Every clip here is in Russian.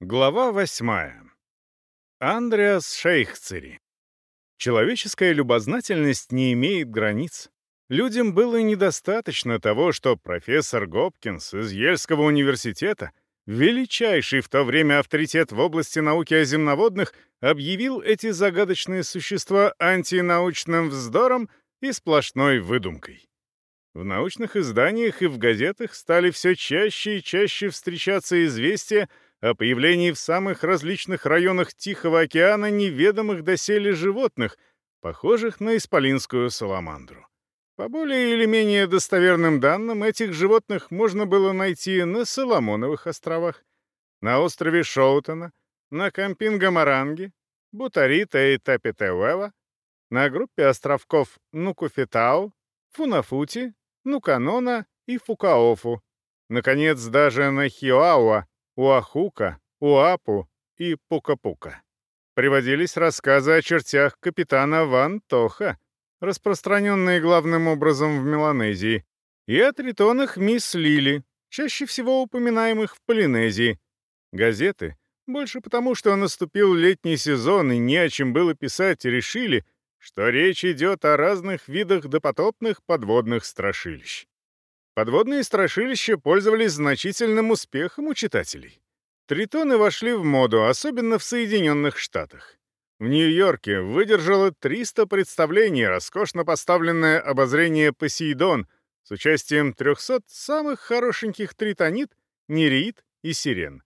Глава восьмая. Андреас Шейхцери. Человеческая любознательность не имеет границ. Людям было недостаточно того, что профессор Гопкинс из Ельского университета, величайший в то время авторитет в области науки о земноводных, объявил эти загадочные существа антинаучным вздором и сплошной выдумкой. В научных изданиях и в газетах стали все чаще и чаще встречаться известия о появлении в самых различных районах Тихого океана неведомых доселе животных, похожих на исполинскую саламандру. По более или менее достоверным данным, этих животных можно было найти на Соломоновых островах, на острове Шоутона, на Кампинго-Маранге, Бутарита и Тапетеуэва, на группе островков Нукуфитау, Фунафути, Нуканона и Фукаофу, наконец, даже на Хиоауа, Уахука, Уапу и Пука-Пука. Приводились рассказы о чертях капитана Ван Тоха, распространенные главным образом в Меланезии, и о тритонах мисс Лили, чаще всего упоминаемых в Полинезии. Газеты, больше потому, что наступил летний сезон и не о чем было писать, решили, что речь идет о разных видах допотопных подводных страшилищ. Подводные страшилища пользовались значительным успехом у читателей. Тритоны вошли в моду, особенно в Соединенных Штатах. В Нью-Йорке выдержало 300 представлений роскошно поставленное обозрение «Посейдон» с участием 300 самых хорошеньких тритонит, нереид и сирен.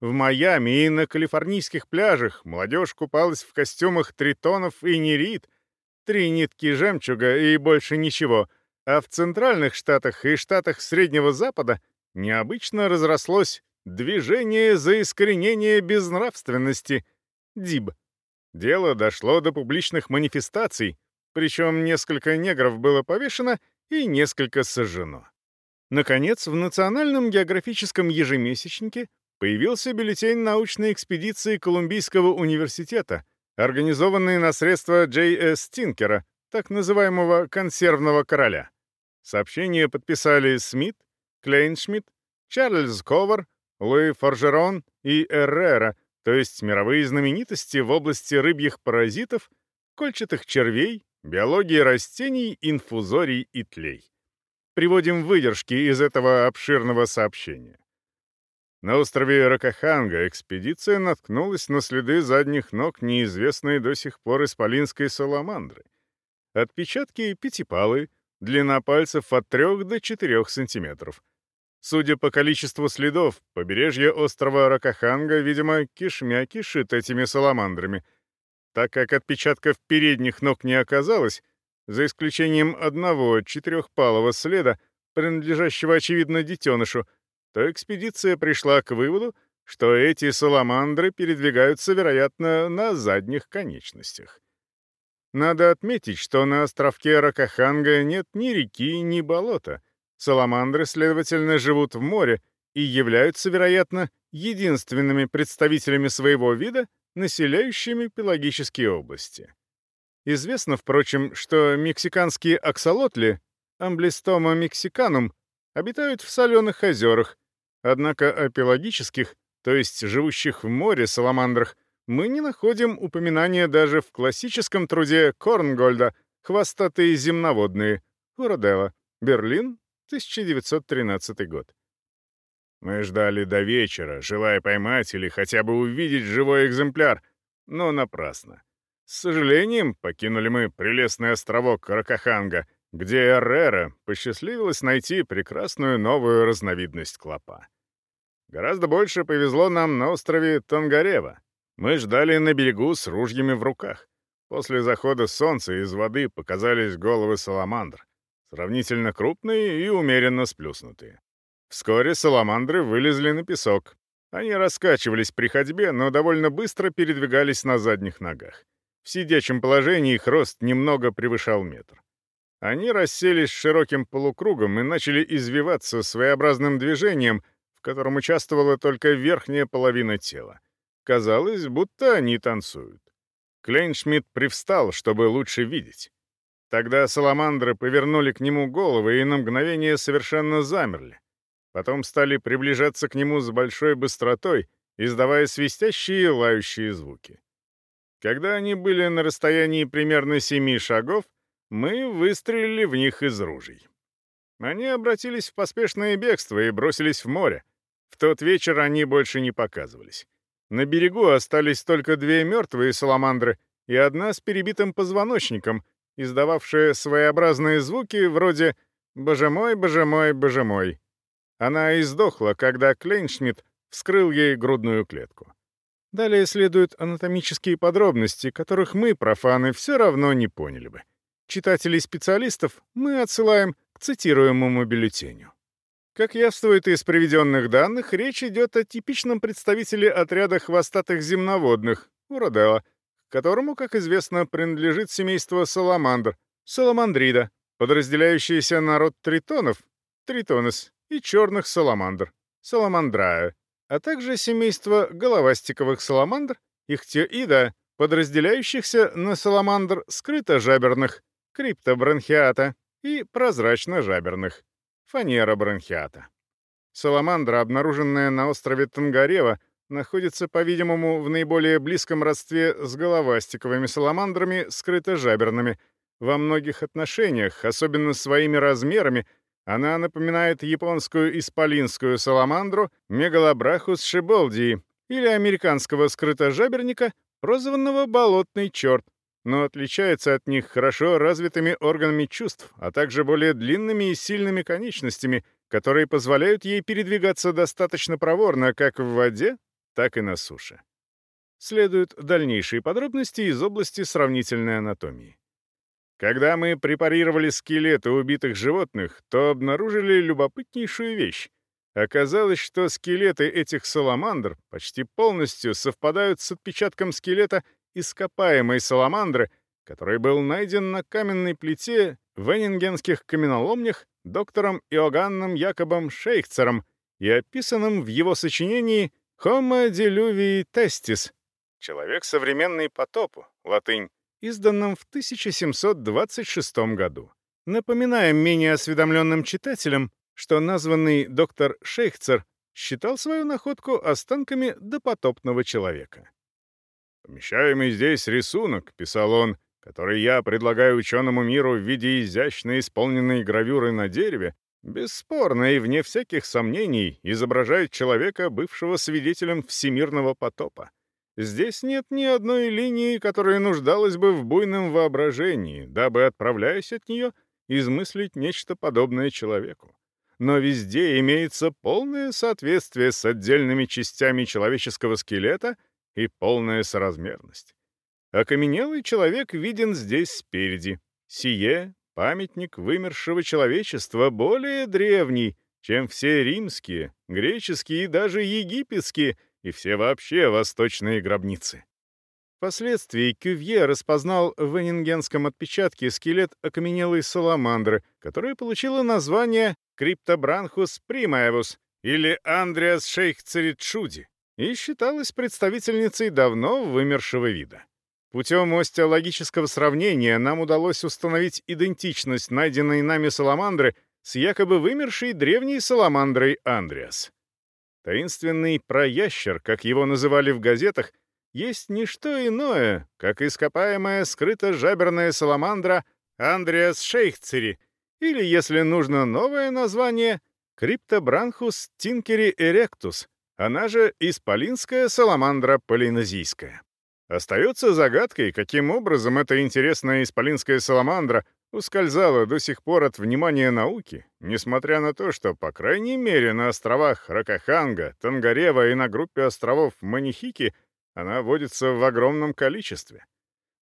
В Майами и на калифорнийских пляжах молодежь купалась в костюмах тритонов и нереид, три нитки жемчуга и больше ничего — а в центральных штатах и штатах Среднего Запада необычно разрослось движение за искоренение безнравственности ДИБ. Дело дошло до публичных манифестаций, причем несколько негров было повешено и несколько сожжено. Наконец, в Национальном географическом ежемесячнике появился бюллетень научной экспедиции Колумбийского университета, организованный на средства Джей С. Тинкера, так называемого «консервного короля». Сообщение подписали Смит, Клейншмидт, Чарльз Ковар, Луи Форжерон и Эррера, то есть мировые знаменитости в области рыбьих паразитов, кольчатых червей, биологии растений, инфузорий и тлей. Приводим выдержки из этого обширного сообщения. На острове Ракаханга экспедиция наткнулась на следы задних ног неизвестной до сих пор исполинской саламандры. Отпечатки пятипалые, Длина пальцев от 3 до 4 сантиметров. Судя по количеству следов, побережье острова Ракаханга, видимо, кишмя кишит этими саламандрами. Так как отпечатков передних ног не оказалось, за исключением одного четырехпалого следа, принадлежащего, очевидно, детенышу, то экспедиция пришла к выводу, что эти саламандры передвигаются, вероятно, на задних конечностях. Надо отметить, что на островке Ракаханга нет ни реки, ни болота. Саламандры, следовательно, живут в море и являются, вероятно, единственными представителями своего вида, населяющими пелагические области. Известно, впрочем, что мексиканские аксолотли, амблистома мексиканум, обитают в соленых озерах, однако о пелагических, то есть живущих в море саламандрах, мы не находим упоминания даже в классическом труде Корнгольда «Хвостатые земноводные» Уроделла, Берлин, 1913 год. Мы ждали до вечера, желая поймать или хотя бы увидеть живой экземпляр, но напрасно. С сожалением, покинули мы прелестный островок Ракаханга, где Эррера посчастливилось найти прекрасную новую разновидность клопа. Гораздо больше повезло нам на острове Тонгарева, мы ждали на берегу с ружьями в руках. После захода солнца из воды показались головы саламандр, сравнительно крупные и умеренно сплюснутые. Вскоре саламандры вылезли на песок. Они раскачивались при ходьбе, но довольно быстро передвигались на задних ногах. В сидячем положении их рост немного превышал метр. Они расселись широким полукругом и начали извиваться своеобразным движением, в котором участвовала только верхняя половина тела. Казалось, будто они танцуют. Клейншмидт привстал, чтобы лучше видеть. Тогда саламандры повернули к нему головы и на мгновение совершенно замерли. Потом стали приближаться к нему с большой быстротой издавая свистящие и лающие звуки. Когда они были на расстоянии примерно семи шагов, мы выстрелили в них из ружей. Они обратились в поспешное бегство и бросились в море. В тот вечер они больше не показывались. На берегу остались только две мертвые саламандры и одна с перебитым позвоночником, издававшая своеобразные звуки вроде «Боже мой, боже мой, боже мой». Она издохла, когда Клейншмидт вскрыл ей грудную клетку. Далее следуют анатомические подробности, которых мы, профаны, все равно не поняли бы. Читателей-специалистов мы отсылаем к цитируемому бюллетеню. Как явствует из приведенных данных, речь идет о типичном представителе отряда хвостатых земноводных, уродела, которому, как известно, принадлежит семейство саламандр, саламандрида, подразделяющееся на род тритонов, тритонес, и черных саламандр, саламандрая, а также семейство головастиковых саламандр, ихтиоида, подразделяющихся на саламандр скрыто-жаберных, криптобронхиата и прозрачно-жаберных, фанера-бронхиата. Саламандра, обнаруженная на острове Тангарева, находится, по-видимому, в наиболее близком родстве с головастиковыми саламандрами скрыто-жаберными. Во многих отношениях, особенно своими размерами, она напоминает японскую исполинскую саламандру Мегалобрахус шиболдии или американского скрытожаберника, прозванного «болотный черт», но отличается от них хорошо развитыми органами чувств, а также более длинными и сильными конечностями, которые позволяют ей передвигаться достаточно проворно как в воде, так и на суше. Следуют дальнейшие подробности из области сравнительной анатомии. Когда мы препарировали скелеты убитых животных, то обнаружили любопытнейшую вещь. Оказалось, что скелеты этих саламандр почти полностью совпадают с отпечатком скелета ископаемой саламандры, который был найден на каменной плите в Энингенских каменоломнях доктором Иоганном Якобом Шейхцером и описанным в его сочинении «Homo diluvii testis» — «Человек, современный потопу», латынь, изданном в 1726 году. Напоминаем менее осведомленным читателям, что названный доктор Шейхцер считал свою находку останками допотопного человека. «Помещаемый здесь рисунок», — писал он, который я предлагаю ученому миру в виде изящно исполненной гравюры на дереве, бесспорно и вне всяких сомнений изображает человека, бывшего свидетелем всемирного потопа. Здесь нет ни одной линии, которая нуждалась бы в буйном воображении, дабы, отправляясь от нее, измыслить нечто подобное человеку. Но везде имеется полное соответствие с отдельными частями человеческого скелета и полная соразмерность. Окаменелый человек виден здесь спереди. Сие — памятник вымершего человечества более древний, чем все римские, греческие и даже египетские — и все вообще восточные гробницы. Впоследствии Кювье распознал в энингенском отпечатке скелет окаменелой саламандры, которая получила название Криптобранхус примаевус или Андреас шейхцеритшуди и считалась представительницей давно вымершего вида. Путем остеологического сравнения нам удалось установить идентичность найденной нами саламандры с якобы вымершей древней саламандрой Андреас. Таинственный проящер, как его называли в газетах, есть не что иное, как ископаемая скрыто-жаберная саламандра Андреас шейхцери, или, если нужно новое название, Криптобранхус тинкери эректус, она же исполинская саламандра полинезийская. Остается загадкой, каким образом эта интересная исполинская саламандра ускользала до сих пор от внимания науки, несмотря на то, что, по крайней мере, на островах Ракаханга, Тангарева и на группе островов Манихики она водится в огромном количестве.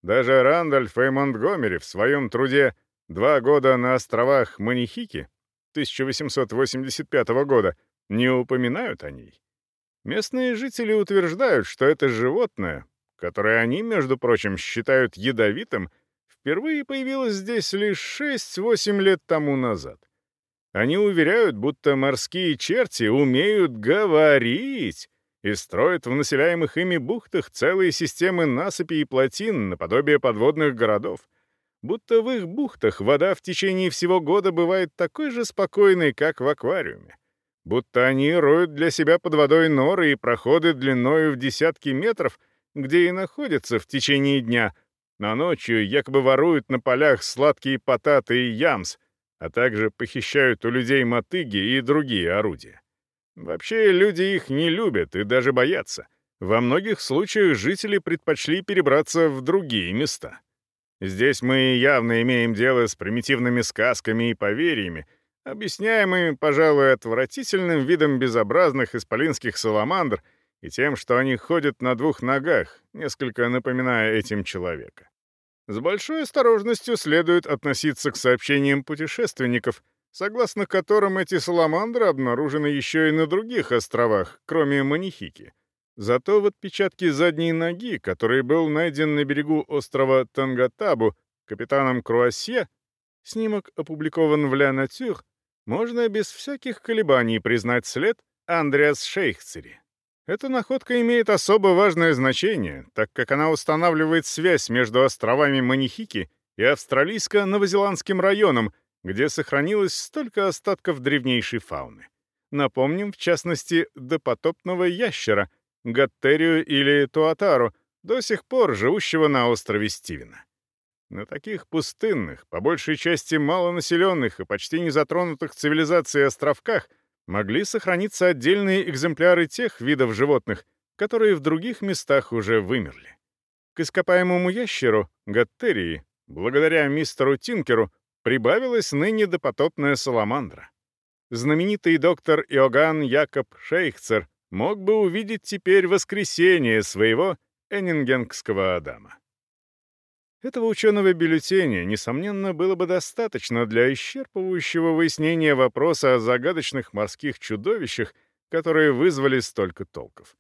Даже Рандольф и Монтгомери в своем труде «Два года на островах Манихики» 1885 года не упоминают о ней. Местные жители утверждают, что это животное, которое они, между прочим, считают ядовитым, впервые появилась здесь лишь 6-8 лет тому назад. Они уверяют, будто морские черти умеют говорить и строят в населяемых ими бухтах целые системы насыпи и плотин наподобие подводных городов. Будто в их бухтах вода в течение всего года бывает такой же спокойной, как в аквариуме. Будто они роют для себя под водой норы и проходы длиною в десятки метров, где и находятся в течение дня, но ночью якобы воруют на полях сладкие потаты и ямс, а также похищают у людей мотыги и другие орудия. Вообще, люди их не любят и даже боятся. Во многих случаях жители предпочли перебраться в другие места. Здесь мы явно имеем дело с примитивными сказками и поверьями, объясняемыми, пожалуй, отвратительным видом безобразных исполинских саламандр и тем, что они ходят на двух ногах, несколько напоминая этим человека. С большой осторожностью следует относиться к сообщениям путешественников, согласно которым эти саламандры обнаружены еще и на других островах, кроме Манихики — Зато в отпечатке задней ноги, который был найден на берегу острова Тангатабу капитаном Круассе, снимок опубликован в «Ля Натюр», можно без всяких колебаний признать след Андреас Шейхцери. Эта находка имеет особо важное значение, так как она устанавливает связь между островами Манихики и австралийско-новозеландским районом, где сохранилось столько остатков древнейшей фауны. Напомним, в частности, допотопного ящера — Гаттерию или Туатару, до сих пор живущего на острове Стивена. На таких пустынных, по большей части малонаселенных и почти не затронутых цивилизацией островках могли сохраниться отдельные экземпляры тех видов животных, которые в других местах уже вымерли. К ископаемому ящеру, Гаттерии, благодаря мистеру Тинкеру, прибавилась ныне допотопная саламандра. Знаменитый доктор Иоганн Якоб Шейхцер мог бы увидеть теперь воскресение своего эннингенгского Адама. Этого ученого бюллетеня, несомненно, было бы достаточно для исчерпывающего выяснения вопроса о загадочных морских чудовищах, которые вызвали столько толков.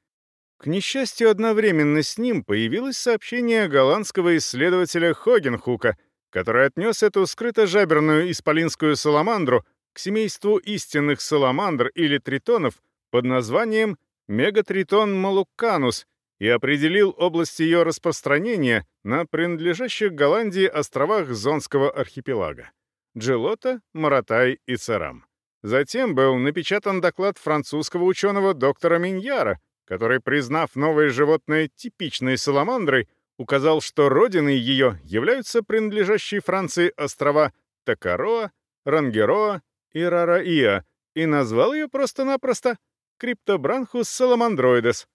К несчастью, одновременно с ним появилось сообщение голландского исследователя Хогенхука, который отнес эту скрыто-жаберную исполинскую саламандру к семейству истинных саламандр или тритонов под названием мегатритон Малукканус и определил область ее распространения на принадлежащих Голландии островах Зонского архипелага — Джелота, Маратай и Царам. Затем был напечатан доклад французского ученого доктора Миньяра, который, признав новое животное типичной саламандрой, указал, что родиной ее являются принадлежащие Франции острова Такароа, Рангероа и Рараия, и назвал ее просто-напросто Криптобранхус саламандроидес.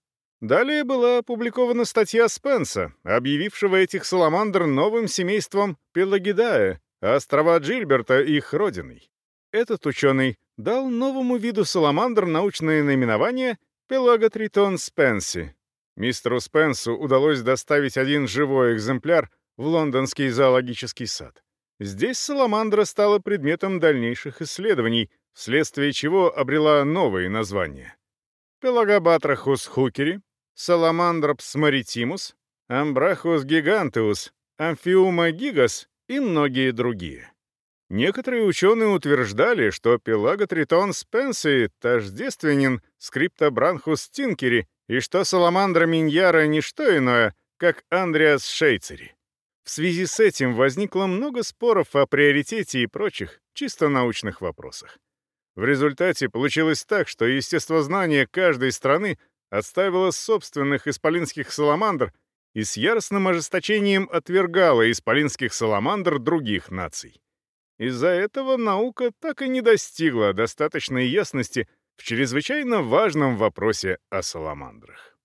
Далее была опубликована статья Спенса, объявившего этих саламандр новым семейством Пелагидае, острова Джильберта их родиной. Этот ученый дал новому виду саламандр научное наименование Пелаготритон спенси. Мистеру Спенсу удалось доставить один живой экземпляр в лондонский зоологический сад. Здесь саламандра стала предметом дальнейших исследований, вследствие чего обрела новые названия. Пелагобатрахус хукери, Саламандропс маритимус, Амбрахус гигантеус, Амфиума гигас и многие другие. Некоторые ученые утверждали, что Пелаготритон спенси тождественен скриптобранхус тинкери и что Саламандра миньяра — не что иное, как Андреас шейцери. В связи с этим возникло много споров о приоритете и прочих, чисто научных вопросах. В результате получилось так, что естествознание каждой страны отставило собственных исполинских саламандр и с яростным ожесточением отвергало исполинских саламандр других наций. Из-за этого наука так и не достигла достаточной ясности в чрезвычайно важном вопросе о саламандрах.